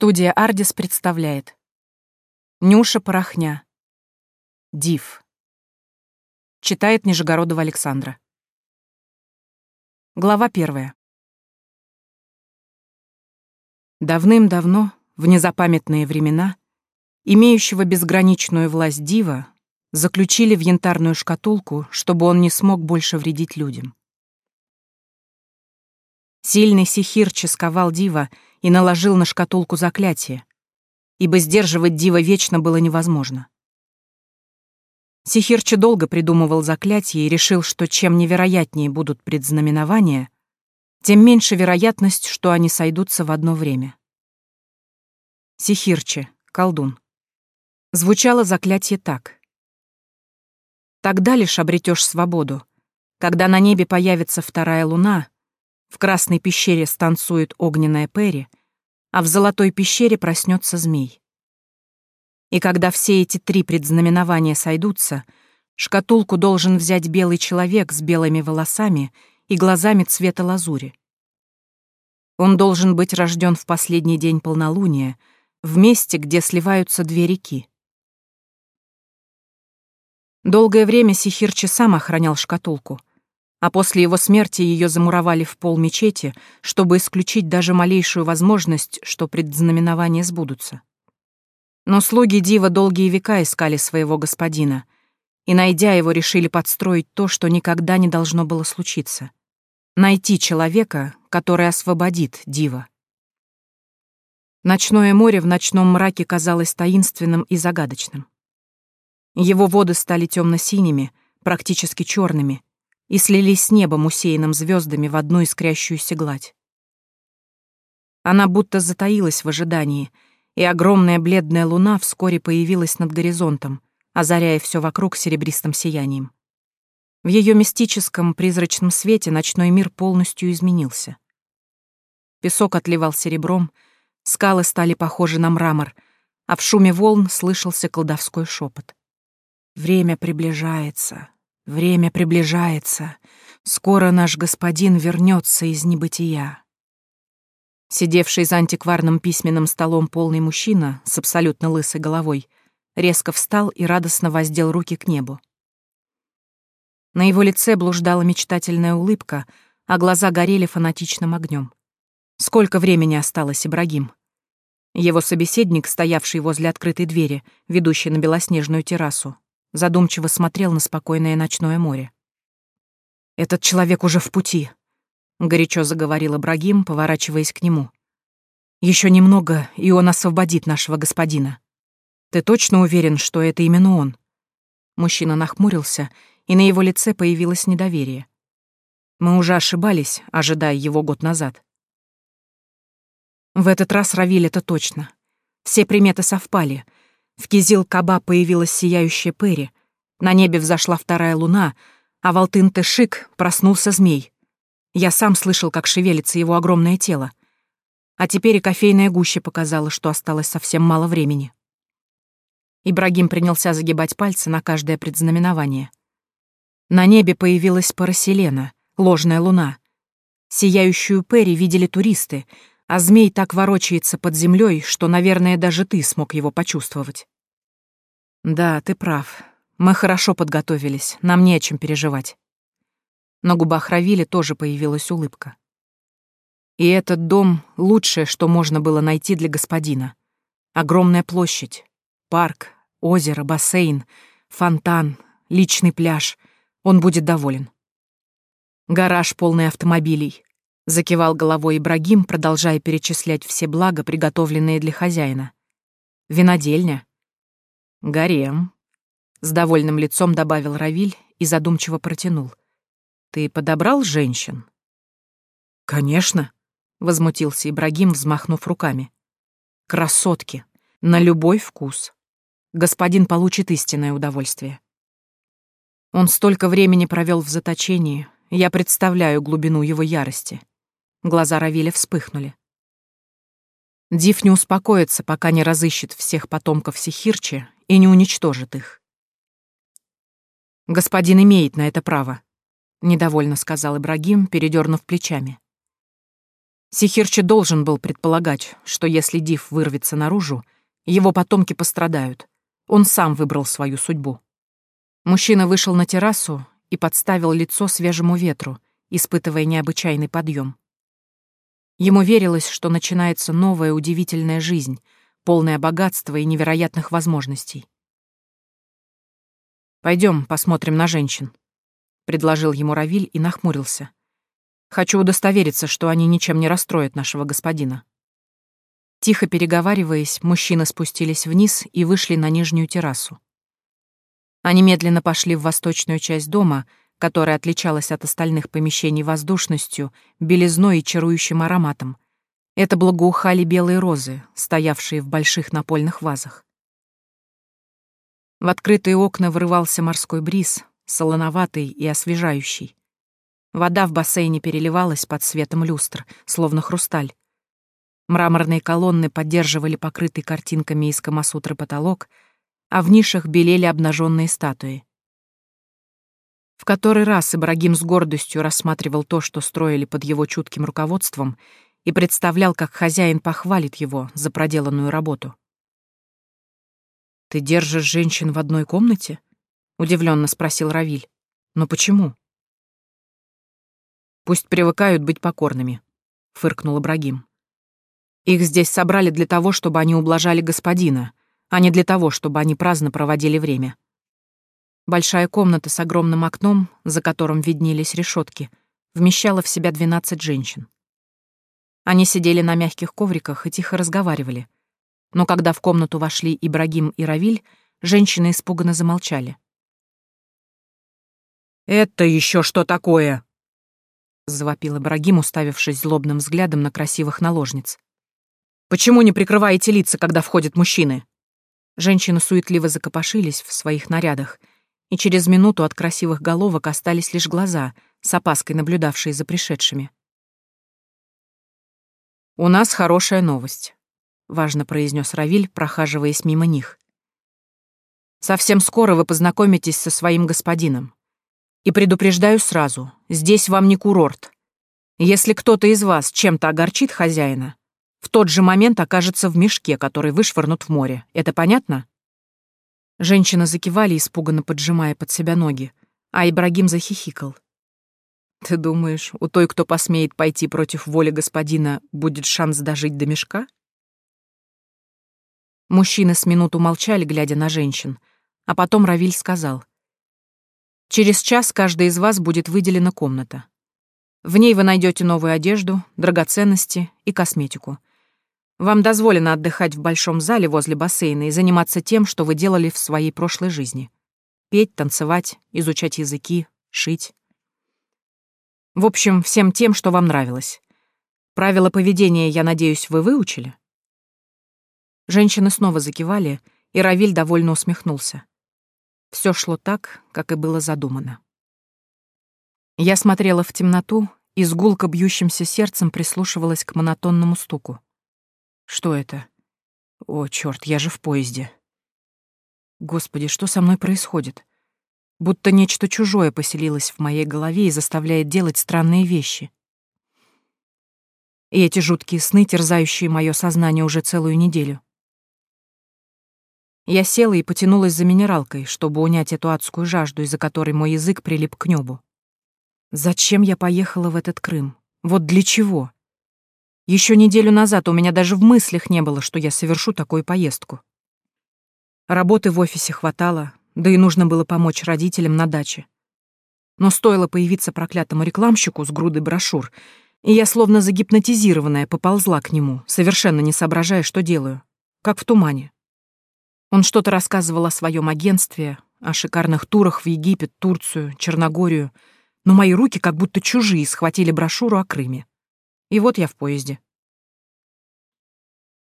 Студия «Ардис» представляет. Нюша Порохня. Див. Читает Нижегородова Александра. Глава первая. Давным-давно, в незапамятные времена, имеющего безграничную власть Дива заключили в янтарную шкатулку, чтобы он не смог больше вредить людям. Сильный сихир ческовал Дива и наложил на шкатулку заклятие, ибо сдерживать Дива вечно было невозможно. Сихирчи долго придумывал заклятие и решил, что чем невероятнее будут предзнаменования, тем меньше вероятность, что они сойдутся в одно время. Сихирчи, колдун. Звучало заклятие так. Тогда лишь обретешь свободу, когда на небе появится вторая луна, в красной пещере станцует огненная Перри, а в золотой пещере проснется змей. И когда все эти три предзнаменования сойдутся, шкатулку должен взять белый человек с белыми волосами и глазами цвета лазури. Он должен быть рожден в последний день полнолуния, в месте, где сливаются две реки. Долгое время Сихирчи сам охранял шкатулку — а после его смерти ее замуровали в пол мечети, чтобы исключить даже малейшую возможность, что предзнаменования сбудутся. Но слуги Дива долгие века искали своего господина, и, найдя его, решили подстроить то, что никогда не должно было случиться. Найти человека, который освободит Дива. Ночное море в ночном мраке казалось таинственным и загадочным. Его воды стали темно-синими, практически черными, и слились с небом, усеянным звездами в одну искрящуюся гладь. Она будто затаилась в ожидании, и огромная бледная луна вскоре появилась над горизонтом, озаряя все вокруг серебристым сиянием. В ее мистическом призрачном свете ночной мир полностью изменился. Песок отливал серебром, скалы стали похожи на мрамор, а в шуме волн слышался колдовской шепот. «Время приближается, Время приближается. Скоро наш господин вернется из небытия. Сидевший за антикварным письменным столом полный мужчина с абсолютно лысой головой резко встал и радостно воздел руки к небу. На его лице блуждала мечтательная улыбка, а глаза горели фанатичным огнем. Сколько времени осталось, Ибрагим? Его собеседник, стоявший возле открытой двери, ведущей на белоснежную террасу, задумчиво смотрел на спокойное ночное море. «Этот человек уже в пути», — горячо заговорил Ибрагим, поворачиваясь к нему. Еще немного, и он освободит нашего господина. Ты точно уверен, что это именно он?» Мужчина нахмурился, и на его лице появилось недоверие. Мы уже ошибались, ожидая его год назад. В этот раз Равиль это точно. Все приметы совпали — в Кизил-Каба появилась сияющая Перри, на небе взошла вторая луна, а в Алтын-Тышик проснулся змей. Я сам слышал, как шевелится его огромное тело. А теперь и кофейная гуща показала, что осталось совсем мало времени. Ибрагим принялся загибать пальцы на каждое предзнаменование. На небе появилась Параселена, ложная луна. Сияющую Перри видели туристы, а змей так ворочается под землей, что, наверное, даже ты смог его почувствовать. Да, ты прав. Мы хорошо подготовились, нам не о чем переживать. На губах Равили тоже появилась улыбка. И этот дом — лучшее, что можно было найти для господина. Огромная площадь, парк, озеро, бассейн, фонтан, личный пляж. Он будет доволен. Гараж, полный автомобилей, Закивал головой Ибрагим, продолжая перечислять все блага, приготовленные для хозяина. Винодельня. Гарем. С довольным лицом добавил Равиль и задумчиво протянул. Ты подобрал женщин? Конечно, возмутился Ибрагим, взмахнув руками. Красотки. На любой вкус. Господин получит истинное удовольствие. Он столько времени провел в заточении, я представляю глубину его ярости. Глаза Равиля вспыхнули. Див не успокоится, пока не разыщет всех потомков Сихирчи и не уничтожит их. «Господин имеет на это право», — недовольно сказал Ибрагим, передернув плечами. Сихирчи должен был предполагать, что если Див вырвется наружу, его потомки пострадают. Он сам выбрал свою судьбу. Мужчина вышел на террасу и подставил лицо свежему ветру, испытывая необычайный подъем. Ему верилось, что начинается новая удивительная жизнь, полная богатства и невероятных возможностей. Пойдем, посмотрим на женщин», — предложил ему Равиль и нахмурился. «Хочу удостовериться, что они ничем не расстроят нашего господина». Тихо переговариваясь, мужчины спустились вниз и вышли на нижнюю террасу. Они медленно пошли в восточную часть дома, которая отличалась от остальных помещений воздушностью, белизной и чарующим ароматом. Это благоухали белые розы, стоявшие в больших напольных вазах. В открытые окна врывался морской бриз, солоноватый и освежающий. Вода в бассейне переливалась под светом люстр, словно хрусталь. Мраморные колонны поддерживали покрытый картинками из Камасутры потолок, а в нишах белели обнаженные статуи. В который раз Ибрагим с гордостью рассматривал то, что строили под его чутким руководством, и представлял, как хозяин похвалит его за проделанную работу. «Ты держишь женщин в одной комнате?» — удивленно спросил Равиль. «Но почему?» «Пусть привыкают быть покорными», — фыркнул Ибрагим. «Их здесь собрали для того, чтобы они ублажали господина, а не для того, чтобы они праздно проводили время». Большая комната с огромным окном, за которым виднелись решетки, вмещала в себя двенадцать женщин. Они сидели на мягких ковриках и тихо разговаривали — но когда в комнату вошли Ибрагим и Равиль, женщины испуганно замолчали. «Это еще что такое?» — завопил Ибрагим, уставившись злобным взглядом на красивых наложниц. «Почему не прикрываете лица, когда входят мужчины?» Женщины суетливо закопошились в своих нарядах, и через минуту от красивых головок остались лишь глаза, с опаской наблюдавшие за пришедшими. «У нас хорошая новость важно произнес Равиль, прохаживаясь мимо них. Совсем скоро вы познакомитесь со своим господином. И предупреждаю сразу, здесь вам не курорт. Если кто-то из вас чем-то огорчит хозяина, в тот же момент окажется в мешке, который вышвырнут в море. Это понятно? Женщины закивали, испуганно поджимая под себя ноги, а Ибрагим захихикал. «Ты думаешь, у той, кто посмеет пойти против воли господина, будет шанс дожить до мешка?» Мужчины с минуту молчали, глядя на женщин, а потом Равиль сказал. «Через час каждой из вас будет выделена комната. В ней вы найдете новую одежду, драгоценности и косметику. Вам дозволено отдыхать в большом зале возле бассейна и заниматься тем, что вы делали в своей прошлой жизни. Петь, танцевать, изучать языки, шить. В общем, всем тем, что вам нравилось. Правила поведения, я надеюсь, вы выучили?» Женщины снова закивали, и Равиль довольно усмехнулся. Все шло так, как и было задумано. Я смотрела в темноту и с гулко бьющимся сердцем прислушивалась к монотонному стуку. Что это? О, черт, я же в поезде. Господи, что со мной происходит? Будто нечто чужое поселилось в моей голове и заставляет делать странные вещи. И эти жуткие сны, терзающие мое сознание уже целую неделю. Я села и потянулась за минералкой, чтобы унять эту адскую жажду, из-за которой мой язык прилип к небу. Зачем я поехала в этот Крым? Вот для чего? Еще неделю назад у меня даже в мыслях не было, что я совершу такую поездку. Работы в офисе хватало, да и нужно было помочь родителям на даче. Но стоило появиться проклятому рекламщику с грудой брошюр, и я, словно загипнотизированная, поползла к нему, совершенно не соображая, что делаю. Как в тумане. Он что-то рассказывал о своем агентстве, о шикарных турах в Египет, Турцию, Черногорию, но мои руки как будто чужие схватили брошюру о Крыме. И вот я в поезде.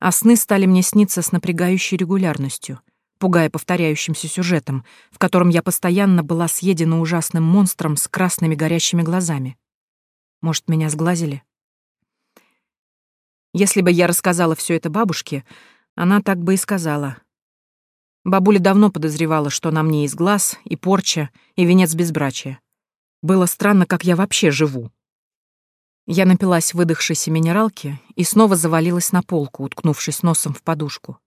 А сны стали мне сниться с напрягающей регулярностью, пугая повторяющимся сюжетом, в котором я постоянно была съедена ужасным монстром с красными горящими глазами. Может, меня сглазили? Если бы я рассказала все это бабушке, она так бы и сказала — Бабуля давно подозревала, что на мне есть глаз, и порча, и венец безбрачия. Было странно, как я вообще живу. Я напилась выдохшейся минералки и снова завалилась на полку, уткнувшись носом в подушку.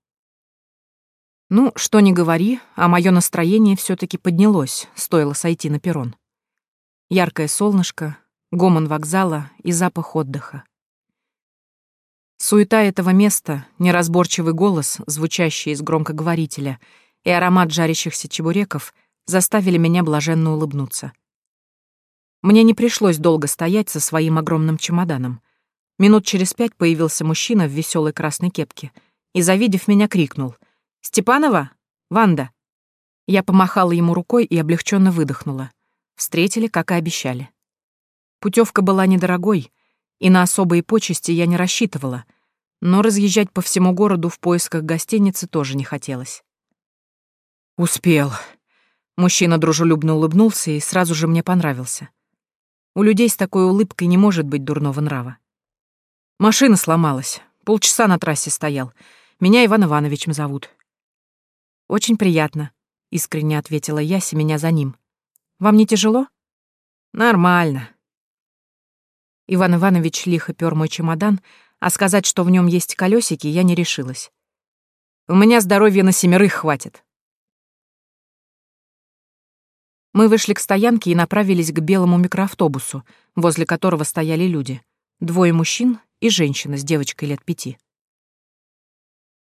Ну, что ни говори, а мое настроение все таки поднялось, стоило сойти на перрон. Яркое солнышко, гомон вокзала и запах отдыха. Суета этого места, неразборчивый голос, звучащий из громкоговорителя, и аромат жарящихся чебуреков заставили меня блаженно улыбнуться. Мне не пришлось долго стоять со своим огромным чемоданом. Минут через пять появился мужчина в веселой красной кепке и, завидев меня, крикнул «Степанова? Ванда!» Я помахала ему рукой и облегченно выдохнула. Встретили, как и обещали. Путевка была недорогой, и на особые почести я не рассчитывала, но разъезжать по всему городу в поисках гостиницы тоже не хотелось. «Успел». Мужчина дружелюбно улыбнулся и сразу же мне понравился. У людей с такой улыбкой не может быть дурного нрава. Машина сломалась. Полчаса на трассе стоял. Меня Иван Ивановичем зовут. Очень приятно, искренне ответила я, меня за ним. Вам не тяжело? Нормально. Иван Иванович лихо пёр мой чемодан, а сказать, что в нем есть колесики, я не решилась. У меня здоровья на семерых хватит. Мы вышли к стоянке и направились к белому микроавтобусу, возле которого стояли люди. Двое мужчин и женщина с девочкой лет пяти.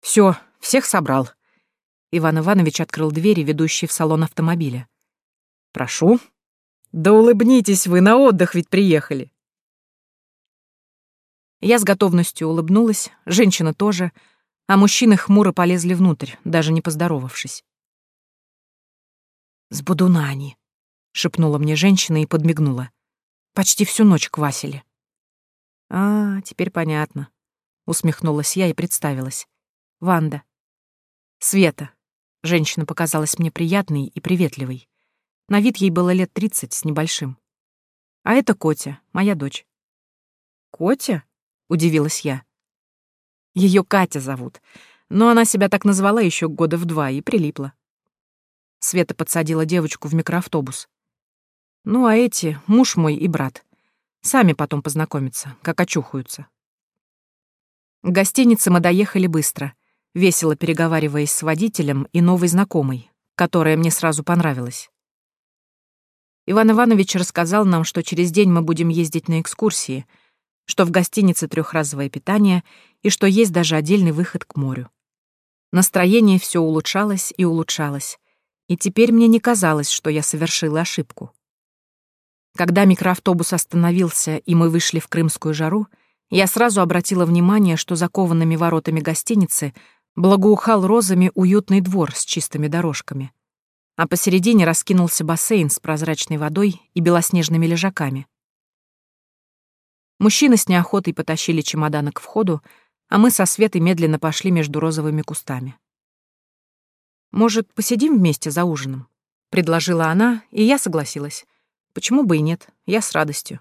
Все, всех собрал». Иван Иванович открыл двери, ведущие в салон автомобиля. «Прошу». «Да улыбнитесь вы, на отдых ведь приехали». Я с готовностью улыбнулась, женщина тоже, а мужчины хмуро полезли внутрь, даже не поздоровавшись. «С будуна они», — шепнула мне женщина и подмигнула. «Почти всю ночь квасили». «А, теперь понятно», — усмехнулась я и представилась. «Ванда». «Света». Женщина показалась мне приятной и приветливой. На вид ей было лет тридцать с небольшим. «А это Котя, моя дочь». «Котя?» — удивилась я. Ее Катя зовут, но она себя так назвала еще года в два и прилипла. Света подсадила девочку в микроавтобус. Ну, а эти — муж мой и брат. Сами потом познакомятся, как очухаются. К гостинице мы доехали быстро, весело переговариваясь с водителем и новой знакомой, которая мне сразу понравилась. Иван Иванович рассказал нам, что через день мы будем ездить на экскурсии, что в гостинице трехразовое питание и что есть даже отдельный выход к морю. Настроение все улучшалось и улучшалось, и теперь мне не казалось, что я совершила ошибку. Когда микроавтобус остановился и мы вышли в крымскую жару, я сразу обратила внимание, что закованными воротами гостиницы благоухал розами уютный двор с чистыми дорожками, а посередине раскинулся бассейн с прозрачной водой и белоснежными лежаками. Мужчины с неохотой потащили чемоданы к входу, а мы со Светой медленно пошли между розовыми кустами. «Может, посидим вместе за ужином?» — предложила она, и я согласилась. Почему бы и нет? Я с радостью.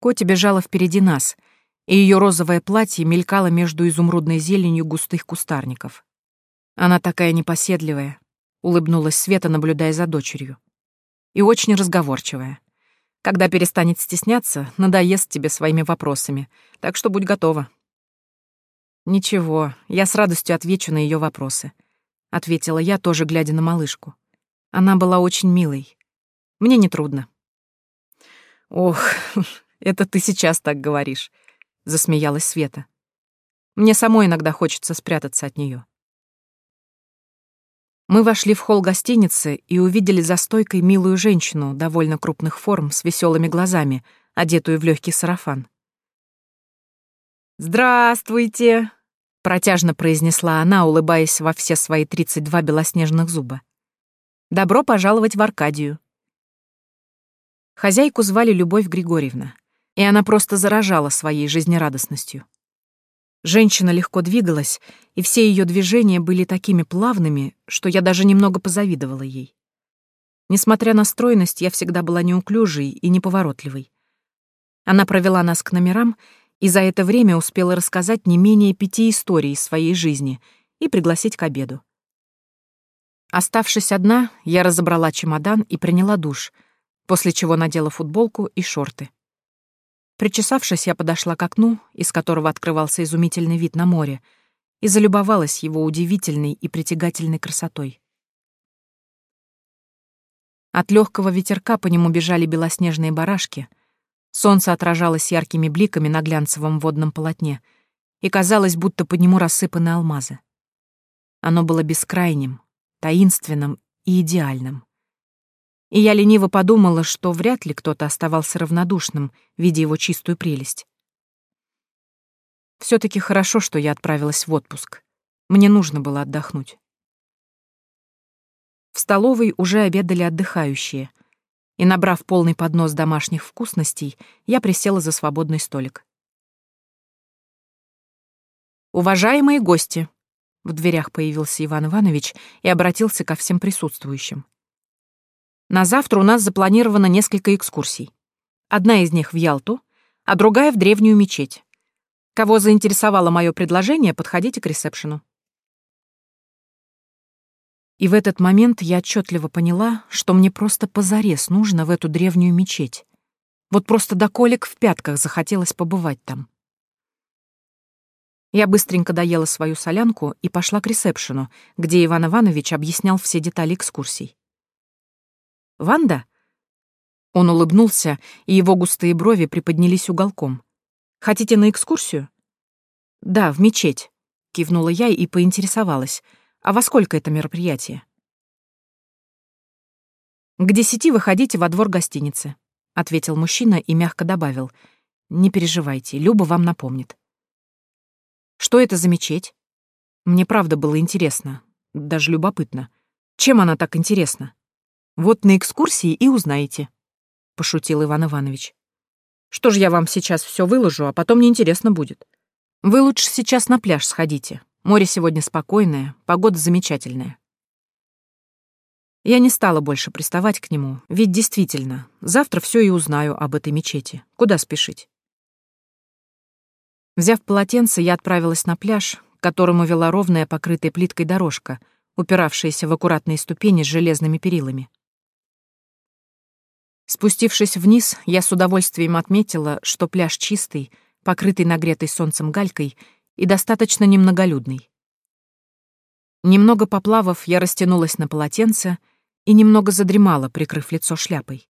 Котя бежала впереди нас, и ее розовое платье мелькало между изумрудной зеленью густых кустарников. Она такая непоседливая, улыбнулась Света, наблюдая за дочерью. И очень разговорчивая. Когда перестанет стесняться, надоест тебе своими вопросами, так что будь готова. Ничего, я с радостью отвечу на ее вопросы, ответила я, тоже глядя на малышку. Она была очень милой, мне не трудно. Ох, это ты сейчас так говоришь, засмеялась Света. Мне самой иногда хочется спрятаться от нее. Мы вошли в холл гостиницы и увидели за стойкой милую женщину довольно крупных форм с веселыми глазами, одетую в легкий сарафан. «Здравствуйте!» — протяжно произнесла она, улыбаясь во все свои тридцать два белоснежных зуба. «Добро пожаловать в Аркадию. Хозяйку звали Любовь Григорьевна, и она просто заражала своей жизнерадостностью. Женщина легко двигалась, и все ее движения были такими плавными, что я даже немного позавидовала ей. Несмотря на стройность, я всегда была неуклюжей и неповоротливой. Она провела нас к номерам и за это время успела рассказать не менее пяти историй из своей жизни и пригласить к обеду. Оставшись одна, я разобрала чемодан и приняла душ — после чего надела футболку и шорты. Причесавшись, я подошла к окну, из которого открывался изумительный вид на море, и залюбовалась его удивительной и притягательной красотой. От легкого ветерка по нему бежали белоснежные барашки, солнце отражалось яркими бликами на глянцевом водном полотне, и казалось, будто под нему рассыпаны алмазы. Оно было бескрайним, таинственным и идеальным. И я лениво подумала, что вряд ли кто-то оставался равнодушным, видя его чистую прелесть. все таки хорошо, что я отправилась в отпуск. Мне нужно было отдохнуть. В столовой уже обедали отдыхающие, и, набрав полный поднос домашних вкусностей, я присела за свободный столик. «Уважаемые гости!» В дверях появился Иван Иванович и обратился ко всем присутствующим. На завтра у нас запланировано несколько экскурсий. Одна из них в Ялту, а другая в древнюю мечеть. Кого заинтересовало мое предложение, подходите к ресепшену. И в этот момент я отчетливо поняла, что мне просто позарез нужно в эту древнюю мечеть. Вот просто до колик в пятках захотелось побывать там. Я быстренько доела свою солянку и пошла к ресепшену, где Иван Иванович объяснял все детали экскурсий. «Ванда?» Он улыбнулся, и его густые брови приподнялись уголком. «Хотите на экскурсию?» «Да, в мечеть», — кивнула я и поинтересовалась. «А во сколько это мероприятие?» «К десяти выходите во двор гостиницы», — ответил мужчина и мягко добавил. «Не переживайте, Люба вам напомнит». Что это за мечеть? Мне правда было интересно, даже любопытно. Чем она так интересна? Вот на экскурсии и узнаете, — пошутил Иван Иванович. Что ж я вам сейчас все выложу, а потом неинтересно будет. Вы лучше сейчас на пляж сходите. Море сегодня спокойное, погода замечательная. Я не стала больше приставать к нему, ведь действительно, завтра все и узнаю об этой мечети. Куда спешить? Взяв полотенце, я отправилась на пляж, к которому вела ровная покрытая плиткой дорожка, упиравшаяся в аккуратные ступени с железными перилами. Спустившись вниз, я с удовольствием отметила, что пляж чистый, покрытый нагретой солнцем галькой и достаточно немноголюдный. Немного поплавав, я растянулась на полотенце и немного задремала, прикрыв лицо шляпой.